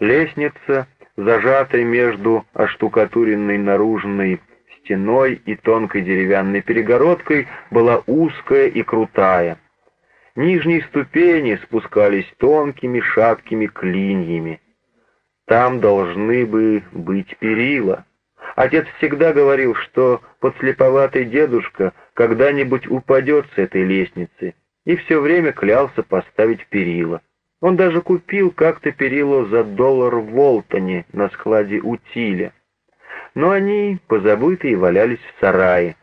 Лестница, зажатая между оштукатуренной наружной стеной и тонкой деревянной перегородкой, была узкая и крутая. Нижние ступени спускались тонкими шаткими клиньями. Там должны бы быть перила. Отец всегда говорил, что подслеповатый дедушка когда-нибудь упадет с этой лестницы, и все время клялся поставить перила. Он даже купил как-то перила за доллар в Волтоне на складе утиля. Но они, позабытые, валялись в сарае.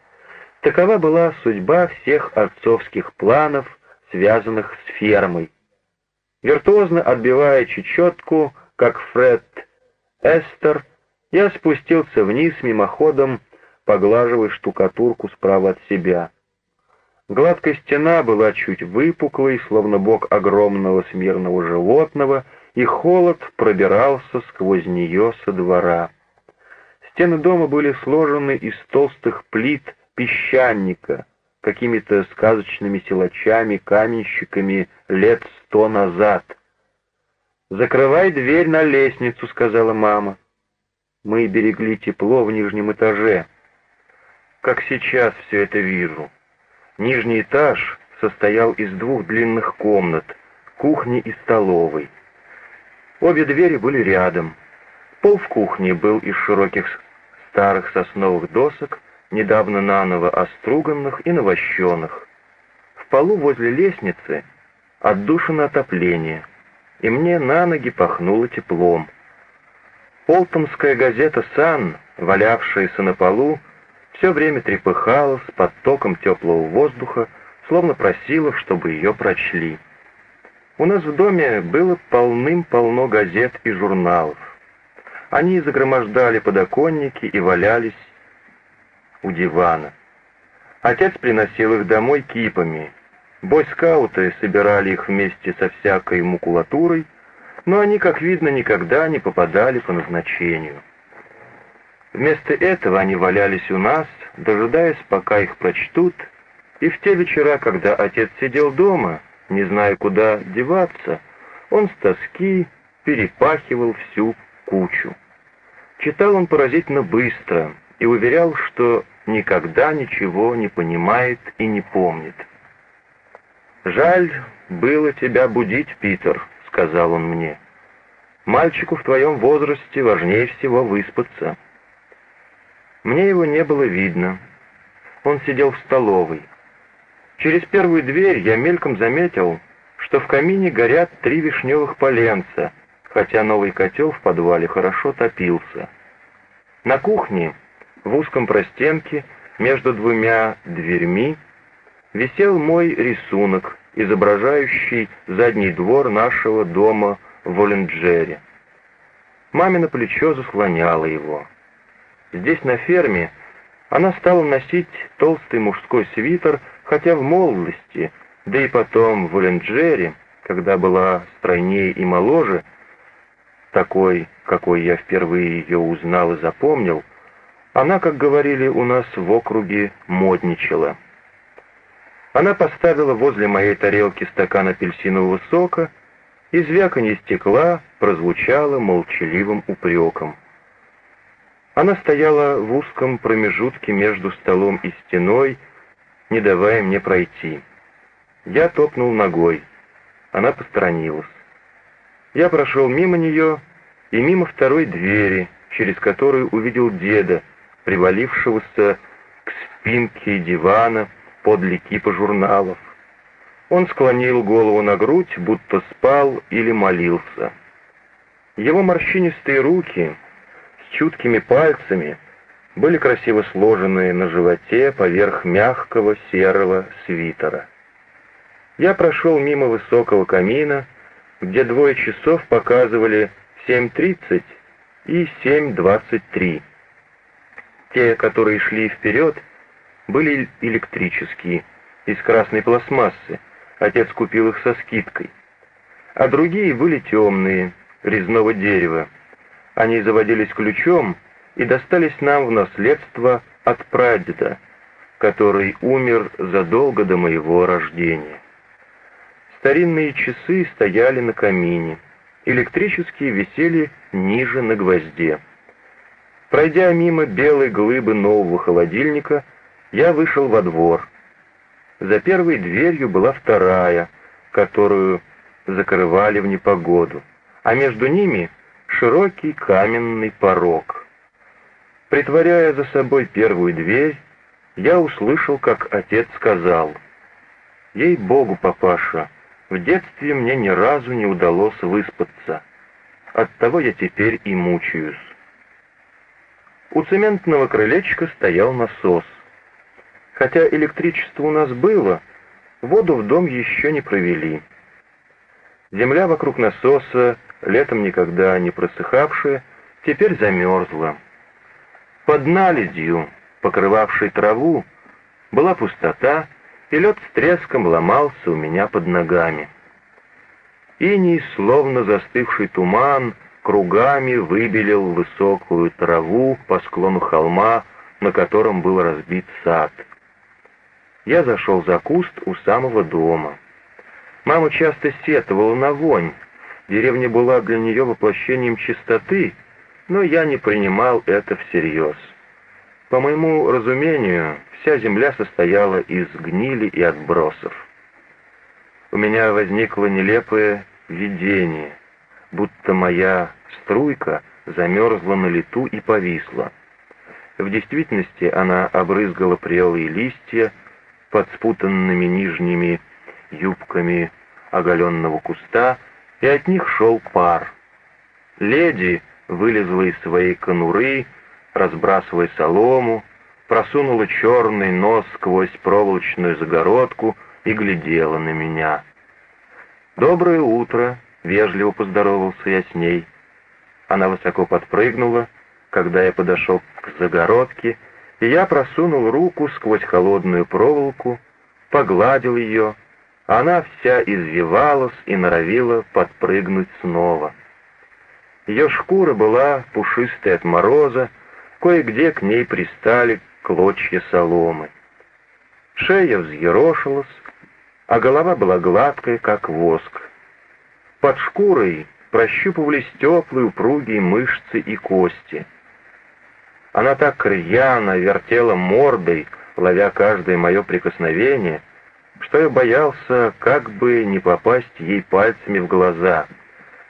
Такова была судьба всех отцовских планов, связанных с фермой. Виртуозно отбивая чечетку, как Фред Эстер, я спустился вниз мимоходом, поглаживая штукатурку справа от себя. Гладкая стена была чуть выпуклой, словно бок огромного смирного животного, и холод пробирался сквозь нее со двора. Стены дома были сложены из толстых плит песчаника, какими-то сказочными силачами, каменщиками лет сто назад. «Закрывай дверь на лестницу», — сказала мама. Мы берегли тепло в нижнем этаже. Как сейчас все это вижу. Нижний этаж состоял из двух длинных комнат, кухни и столовой. Обе двери были рядом. Пол в кухне был из широких старых сосновых досок, недавно наново оструганных и навощенных. В полу возле лестницы отдушено отопление, и мне на ноги пахнуло теплом. Полтонская газета «Сан», валявшаяся на полу, все время трепыхалась под током теплого воздуха, словно просила, чтобы ее прочли. У нас в доме было полным-полно газет и журналов. Они загромождали подоконники и валялись у дивана. Отец приносил их домой кипами. Бойскауты собирали их вместе со всякой макулатурой, но они, как видно, никогда не попадали по назначению. Вместо этого они валялись у нас, дожидаясь, пока их прочтут, и в те вечера, когда отец сидел дома, не зная, куда деваться, он с тоски перепахивал всю кучу. Читал он поразительно быстро и уверял, что никогда ничего не понимает и не помнит. «Жаль было тебя будить, Питер», — сказал он мне. «Мальчику в твоем возрасте важнее всего выспаться». Мне его не было видно. Он сидел в столовой. Через первую дверь я мельком заметил, что в камине горят три вишневых поленца, хотя новый котел в подвале хорошо топился. На кухне, в узком простенке, между двумя дверьми, висел мой рисунок, изображающий задний двор нашего дома в Оленджере. Мамино плечо заслоняло его. Здесь, на ферме, она стала носить толстый мужской свитер, хотя в молодости, да и потом в Оленджере, когда была стройнее и моложе, такой, какой я впервые ее узнал и запомнил, она, как говорили у нас в округе, модничала. Она поставила возле моей тарелки стакан апельсинового сока, и звяканье стекла прозвучало молчаливым упреком. Она стояла в узком промежутке между столом и стеной, не давая мне пройти. Я топнул ногой. Она посторонилась. Я прошел мимо нее и мимо второй двери, через которую увидел деда, привалившегося к спинке дивана подле кипа журналов. Он склонил голову на грудь, будто спал или молился. Его морщинистые руки чуткими пальцами были красиво сложенные на животе поверх мягкого серого свитера. Я прошел мимо высокого камина, где двое часов показывали 7.30 и 7.23. Те, которые шли вперед, были электрические, из красной пластмассы, отец купил их со скидкой, а другие были темные, резного дерева, они заводились ключом и достались нам в наследство от прадеда, который умер задолго до моего рождения. Старинные часы стояли на камине. электрические висели ниже на гвозде. Пройдя мимо белой глыбы нового холодильника, я вышел во двор. За первой дверью была вторая, которую закрывали в непогоду, а между ними широкий каменный порог. Притворяя за собой первую дверь, я услышал, как отец сказал, «Ей-богу, папаша, в детстве мне ни разу не удалось выспаться. Оттого я теперь и мучаюсь». У цементного крылечка стоял насос. Хотя электричество у нас было, воду в дом еще не провели. Земля вокруг насоса, летом никогда не просыхавшая, теперь замерзла. Под наледью, покрывавшей траву, была пустота, и лед с треском ломался у меня под ногами. Иней, словно застывший туман, кругами выбелил высокую траву по склону холма, на котором был разбит сад. Я зашел за куст у самого дома. Мама часто сетовала на вонь. Деревня была для нее воплощением чистоты, но я не принимал это всерьез. По моему разумению, вся земля состояла из гнили и отбросов. У меня возникло нелепое видение, будто моя струйка замерзла на лету и повисла. В действительности она обрызгала прелые листья под спутанными нижними юбками оголенного куста, и от них шел пар. Леди вылезла из своей конуры, разбрасывая солому, просунула черный нос сквозь проволочную загородку и глядела на меня. «Доброе утро!» — вежливо поздоровался я с ней. Она высоко подпрыгнула, когда я подошел к загородке, и я просунул руку сквозь холодную проволоку, погладил ее, она вся извивалась и норовила подпрыгнуть снова. Ее шкура была пушистой от мороза, кое-где к ней пристали клочья соломы. Шея взъерошилась, а голова была гладкая, как воск. Под шкурой прощупывались теплые упругие мышцы и кости. Она так рьяно вертела мордой, ловя каждое мое прикосновение — что я боялся, как бы не попасть ей пальцами в глаза.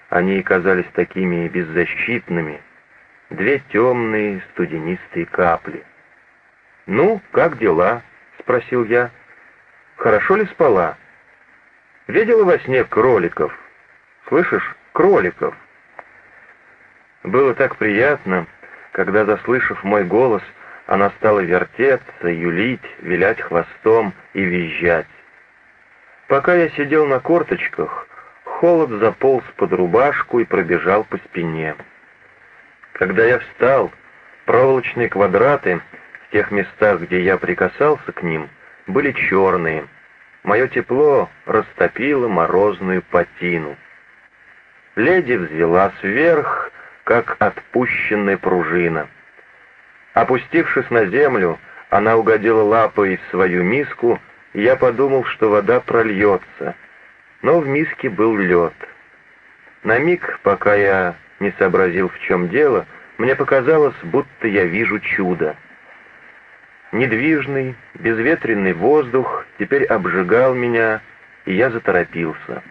Они казались такими беззащитными. Две темные студенистые капли. «Ну, как дела?» — спросил я. «Хорошо ли спала?» «Видела во сне кроликов?» «Слышишь, кроликов?» Было так приятно, когда, заслышав мой голос, она стала вертеться, юлить, вилять хвостом и визжать. Пока я сидел на корточках, холод заполз под рубашку и пробежал по спине. Когда я встал, проволочные квадраты в тех местах, где я прикасался к ним, были черные. Мое тепло растопило морозную патину. Леди взвелась вверх, как отпущенная пружина. Опустившись на землю, она угодила лапой в свою миску я подумал, что вода прольется, но в миске был лед. На миг, пока я не сообразил, в чем дело, мне показалось, будто я вижу чудо. Недвижный, безветренный воздух теперь обжигал меня, и я заторопился.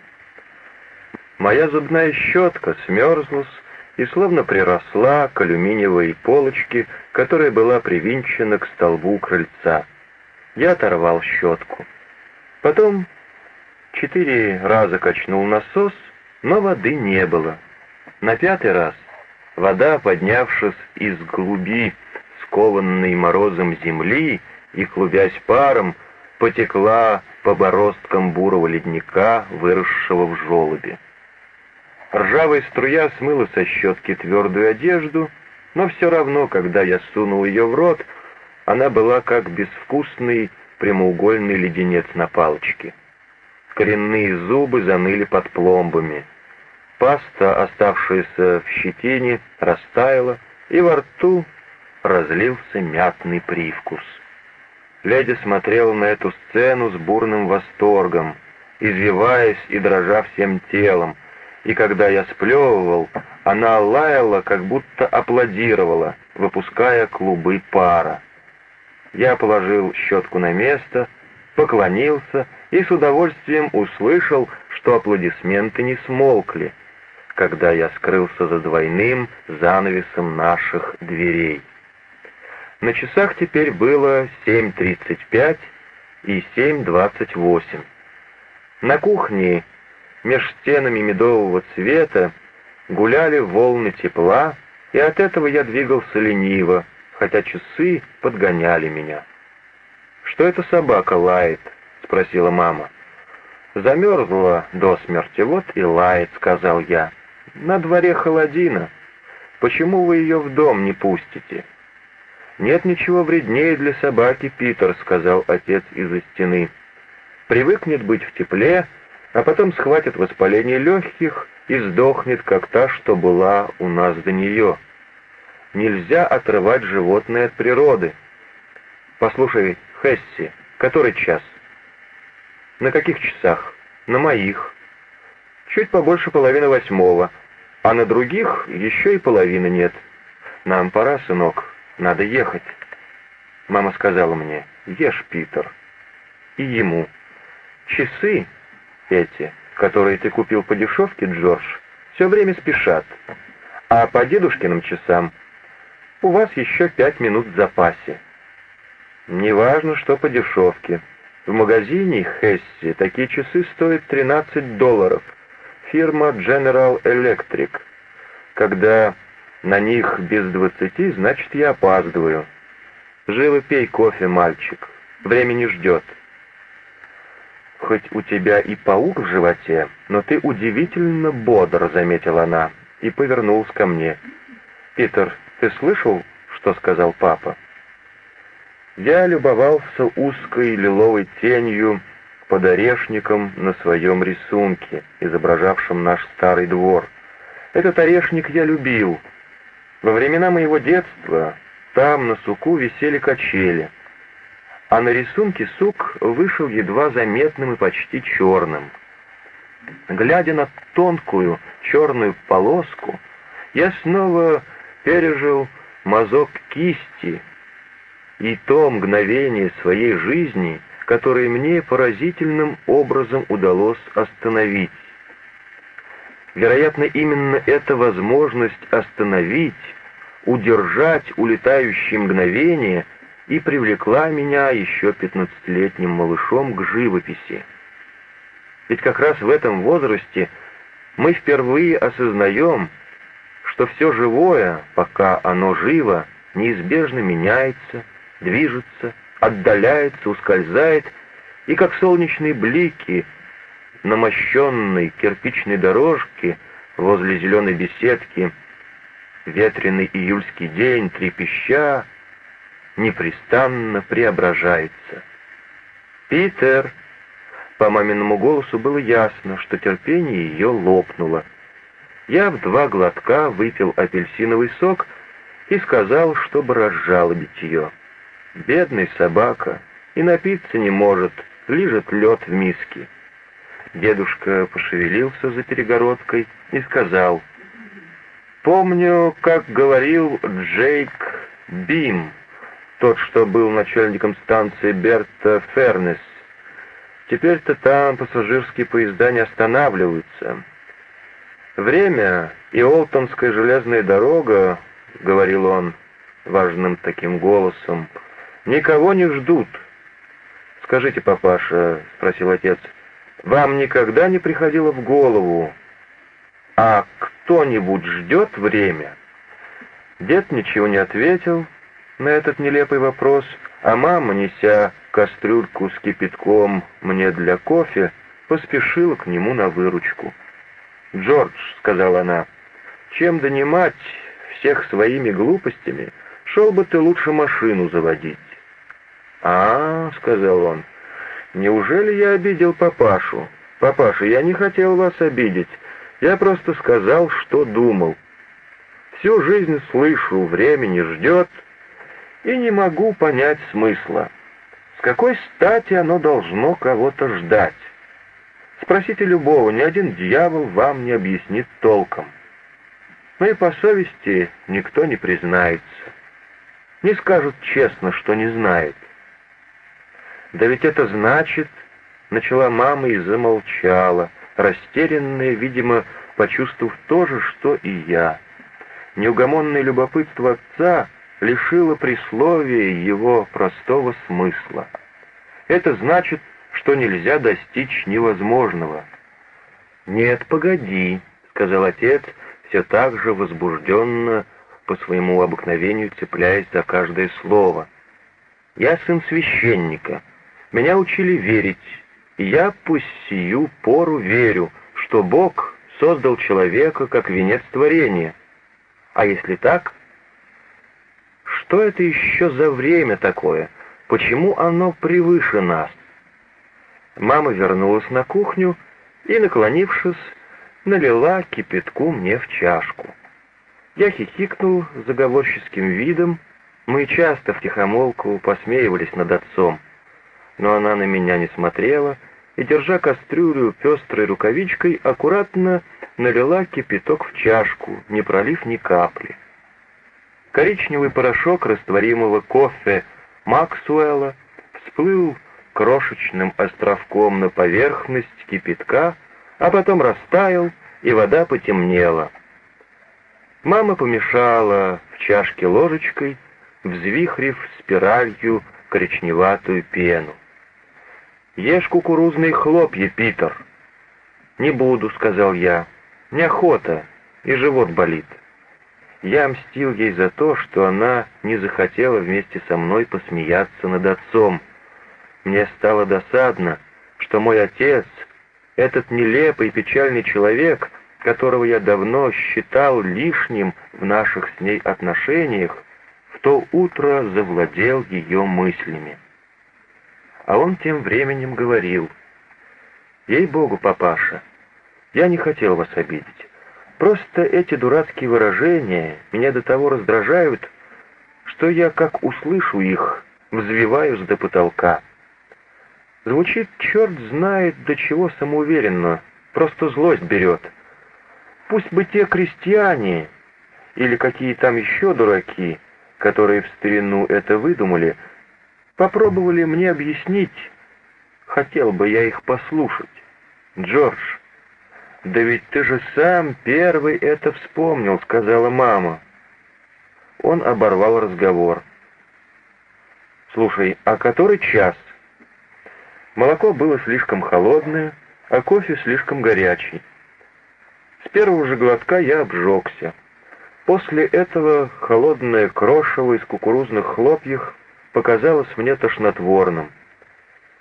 Моя зубная щетка смерзлась и словно приросла к алюминиевой полочке, которая была привинчена к столбу крыльца. Я оторвал щетку. Потом четыре раза качнул насос, но воды не было. На пятый раз вода, поднявшись из глуби, скованной морозом земли и клубясь паром, потекла по бороздкам бурого ледника, выросшего в желобе. Ржавая струя смыла со щетки твердую одежду, но все равно, когда я сунул ее в рот, она была как безвкусный прямоугольный леденец на палочке. Коренные зубы заныли под пломбами. Паста, оставшаяся в щетине, растаяла, и во рту разлился мятный привкус. Леди смотрела на эту сцену с бурным восторгом, извиваясь и дрожа всем телом, и когда я сплевывал, она лаяла, как будто аплодировала, выпуская клубы пара. Я положил щетку на место, поклонился и с удовольствием услышал, что аплодисменты не смолкли, когда я скрылся за двойным занавесом наших дверей. На часах теперь было 7.35 и 7.28. На кухне меж стенами медового цвета гуляли волны тепла, и от этого я двигался лениво, хотя часы подгоняли меня. «Что эта собака лает?» — спросила мама. «Замерзла до смерти, вот и лает», — сказал я. «На дворе холодина. Почему вы ее в дом не пустите?» «Нет ничего вреднее для собаки, Питер», — сказал отец из-за стены. «Привыкнет быть в тепле, а потом схватит воспаление легких и сдохнет, как та, что была у нас до нее. Нельзя отрывать животное от природы. Послушай, Хесси, который час? На каких часах? На моих. Чуть побольше половины восьмого, а на других еще и половины нет. Нам пора, сынок, надо ехать. Мама сказала мне, ешь, Питер. И ему. Часы эти, которые ты купил по дешевке, Джордж, все время спешат. А по дедушкиным часам у вас еще пять минут в запасе. Неважно, что по дешевке. В магазине Хесси такие часы стоят 13 долларов. Фирма General Electric. Когда на них без двадцати, значит, я опаздываю. Живо пей кофе, мальчик. Время не ждет. «Хоть у тебя и паук в животе, но ты удивительно бодр», — заметила она, и повернулась ко мне. «Питер, ты слышал, что сказал папа?» Я любовался узкой лиловой тенью под орешником на своем рисунке, изображавшем наш старый двор. Этот орешник я любил. Во времена моего детства там на суку висели качели — а на рисунке сук вышел едва заметным и почти черным. Глядя на тонкую черную полоску, я снова пережил мазок кисти и то мгновение своей жизни, которое мне поразительным образом удалось остановить. Вероятно, именно эта возможность остановить, удержать улетающие мгновения — и привлекла меня еще пятнадцатилетним малышом к живописи. Ведь как раз в этом возрасте мы впервые осознаем, что все живое, пока оно живо, неизбежно меняется, движется, отдаляется, ускользает, и как солнечные блики на мощенной кирпичной дорожке возле зеленой беседки, ветреный июльский день, трепеща, непрестанно преображается. «Питер!» По маминому голосу было ясно, что терпение ее лопнуло. Я в два глотка выпил апельсиновый сок и сказал, чтобы разжалобить ее. Бедный собака, и напиться не может, лежит лед в миске. Дедушка пошевелился за перегородкой и сказал, «Помню, как говорил Джейк Бим, тот, что был начальником станции Берта Фернес. Теперь-то там пассажирские поезда не останавливаются. Время и Олтонская железная дорога, — говорил он важным таким голосом, — никого не ждут. «Скажите, папаша, — спросил отец, — вам никогда не приходило в голову, а кто-нибудь ждет время?» Дед ничего не ответил, — на этот нелепый вопрос, а мама, неся кастрюльку с кипятком мне для кофе, поспешила к нему на выручку. «Джордж», — сказала она, — «чем донимать всех своими глупостями, шел бы ты лучше машину заводить». «А, — сказал он, — неужели я обидел папашу? Папаша, я не хотел вас обидеть, я просто сказал, что думал. Всю жизнь слышу, времени ждет, — и не могу понять смысла. С какой стати оно должно кого-то ждать? Спросите любого, ни один дьявол вам не объяснит толком. Но и по совести никто не признается. Не скажут честно, что не знает. Да ведь это значит, начала мама и замолчала, растерянная, видимо, почувствовав то же, что и я. Неугомонное любопытство отца лишило присловия его простого смысла. Это значит, что нельзя достичь невозможного. «Нет, погоди», — сказал отец, все так же возбужденно, по своему обыкновению цепляясь за каждое слово. «Я сын священника. Меня учили верить, и я пусть сию пору верю, что Бог создал человека как венец творения. А если так, что это еще за время такое? Почему оно превыше нас? Мама вернулась на кухню и, наклонившись, налила кипятку мне в чашку. Я хихикнул заговорческим видом, мы часто втихомолку посмеивались над отцом, но она на меня не смотрела и, держа кастрюлю пестрой рукавичкой, аккуратно налила кипяток в чашку, не пролив ни капли. Коричневый порошок растворимого кофе Максуэлла всплыл крошечным островком на поверхность кипятка, а потом растаял, и вода потемнела. Мама помешала в чашке ложечкой, взвихрив спиралью коричневатую пену. «Ешь кукурузные хлопья, Питер!» «Не буду», — сказал я. «Неохота, и живот болит». Я мстил ей за то, что она не захотела вместе со мной посмеяться над отцом. Мне стало досадно, что мой отец, этот нелепый и печальный человек, которого я давно считал лишним в наших с ней отношениях, в то утро завладел ее мыслями. А он тем временем говорил, «Ей-богу, папаша, я не хотел вас обидеть. Просто эти дурацкие выражения меня до того раздражают, что я, как услышу их, взвиваюсь до потолка. Звучит черт знает до чего самоуверенно, просто злость берет. Пусть бы те крестьяне или какие там еще дураки, которые в старину это выдумали, попробовали мне объяснить, хотел бы я их послушать. Джордж, «Да ведь ты же сам первый это вспомнил», — сказала мама. Он оборвал разговор. «Слушай, а который час?» Молоко было слишком холодное, а кофе слишком горячий. С первого же глотка я обжегся. После этого холодное крошево из кукурузных хлопьев показалось мне тошнотворным.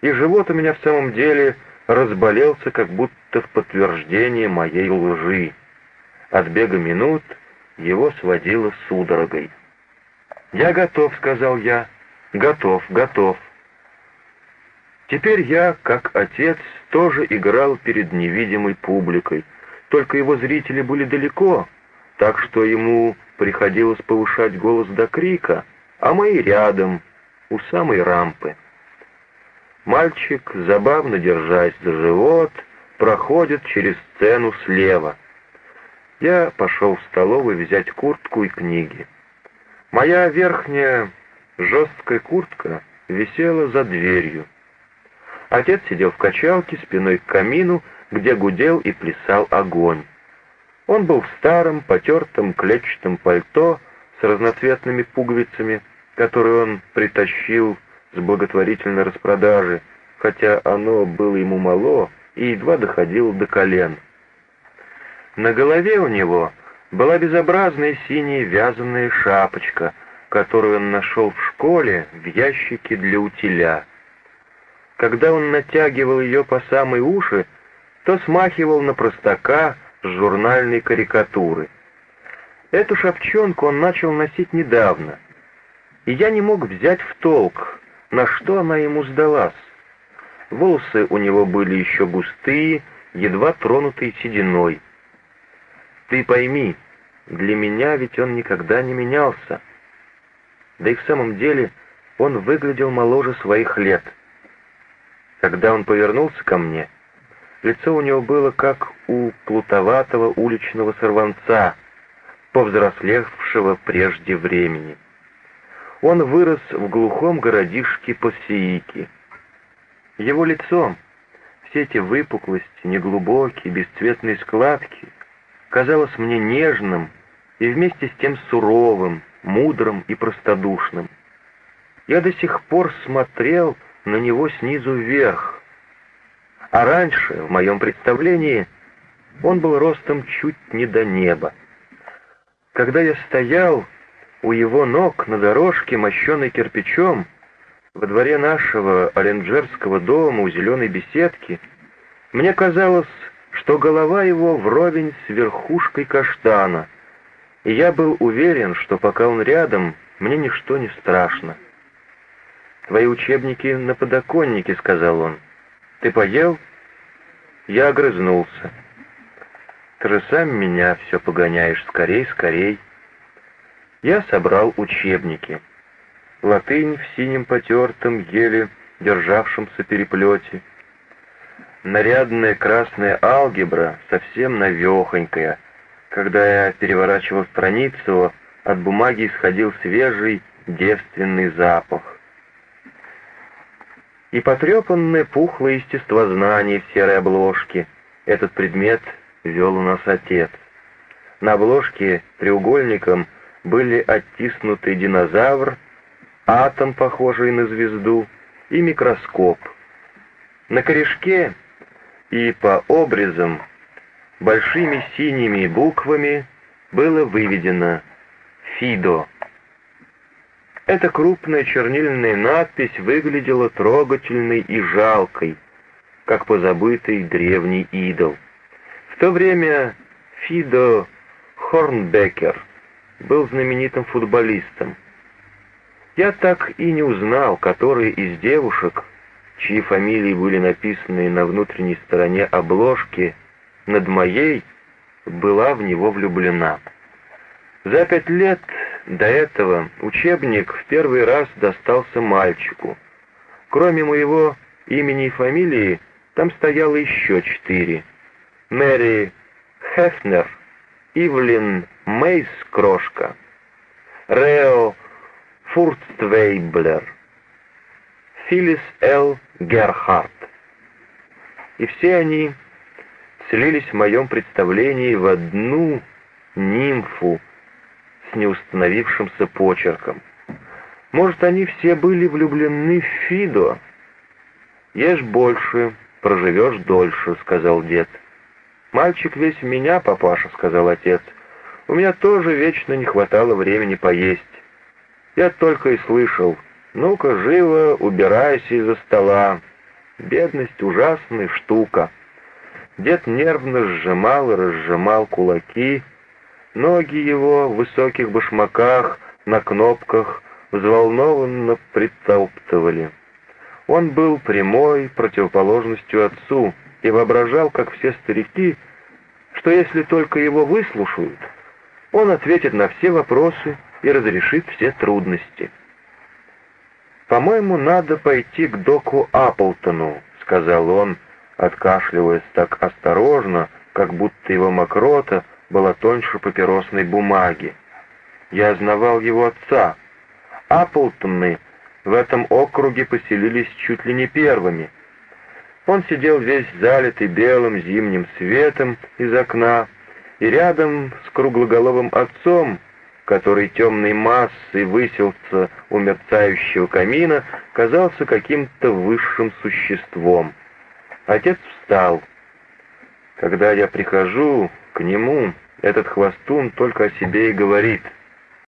И живот у меня в самом деле разболелся как будто в подтверждение моей лжи. От бега минут его сводило судорогой. «Я готов», — сказал я. «Готов, готов». Теперь я, как отец, тоже играл перед невидимой публикой, только его зрители были далеко, так что ему приходилось повышать голос до крика, а мои рядом, у самой рампы. Мальчик, забавно держась за живот, проходит через сцену слева. Я пошел в столовую взять куртку и книги. Моя верхняя жесткая куртка висела за дверью. Отец сидел в качалке спиной к камину, где гудел и плясал огонь. Он был в старом, потертом клетчатом пальто с разноцветными пуговицами, которые он притащил с благотворительной распродажи, хотя оно было ему мало и едва доходило до колен. На голове у него была безобразная синяя вязаная шапочка, которую он нашел в школе в ящике для утиля. Когда он натягивал ее по самые уши, то смахивал на простака с журнальной карикатуры. Эту шапчонку он начал носить недавно, и я не мог взять в толк, на что она ему сдалась. Волосы у него были еще густые, едва тронутые сединой. Ты пойми, для меня ведь он никогда не менялся. Да и в самом деле он выглядел моложе своих лет. Когда он повернулся ко мне, Лицо у него было как у плутоватого уличного сорванца, повзрослевшего прежде времени. Он вырос в глухом городишке Пассиики. Его лицо, все эти выпуклости, неглубокие, бесцветные складки, казалось мне нежным и вместе с тем суровым, мудрым и простодушным. Я до сих пор смотрел на него снизу вверх, а раньше, в моем представлении, он был ростом чуть не до неба. Когда я стоял у его ног на дорожке, мощенной кирпичом, во дворе нашего оленджерского дома у зеленой беседки, мне казалось, что голова его вровень с верхушкой каштана, и я был уверен, что пока он рядом, мне ничто не страшно. «Твои учебники на подоконнике», — сказал он. «Ты поел?» Я огрызнулся. «Ты же сам меня все погоняешь, скорей, скорей». Я собрал учебники. Латынь в синем потертом, еле державшемся переплете. Нарядная красная алгебра, совсем навехонькая. Когда я переворачивал страницу, от бумаги исходил свежий девственный запах и потрепанное пухлое естествознание в серой обложке. Этот предмет вел у нас отец. На обложке треугольником были оттиснуты динозавр, атом, похожий на звезду, и микроскоп. На корешке и по обрезам большими синими буквами было выведено «Фидо». Эта крупная чернильная надпись выглядела трогательной и жалкой, как позабытый древний идол. В то время Фидо Хорнбекер был знаменитым футболистом. Я так и не узнал, которые из девушек, чьи фамилии были написаны на внутренней стороне обложки, над моей была в него влюблена. За пять лет до этого учебник в первый раз достался мальчику. Кроме моего имени и фамилии, там стояло еще четыре. Мэри Хефнер, Ивлин Мейс Крошка, Рео Фурцвейблер, Филлис Л. Герхард. И все они слились в моем представлении в одну нимфу, с неустановившимся почерком. Может, они все были влюблены в Фидо? «Ешь больше, проживешь дольше», — сказал дед. «Мальчик весь в меня, папаша», — сказал отец. «У меня тоже вечно не хватало времени поесть. Я только и слышал, ну-ка, живо, убирайся из-за стола. Бедность — ужасная штука». Дед нервно сжимал и разжимал кулаки, Ноги его в высоких башмаках, на кнопках, взволнованно притоптывали. Он был прямой противоположностью отцу и воображал, как все старики, что если только его выслушают, он ответит на все вопросы и разрешит все трудности. «По-моему, надо пойти к доку Апплтону», — сказал он, откашливаясь так осторожно, как будто его мокрота была тоньше папиросной бумаги. Я знавал его отца. Апплтоны в этом округе поселились чуть ли не первыми. Он сидел весь залитый белым зимним светом из окна, и рядом с круглоголовым отцом, который темной массой высился у мерцающего камина, казался каким-то высшим существом. Отец встал. Когда я прихожу, к нему этот хвостун только о себе и говорит —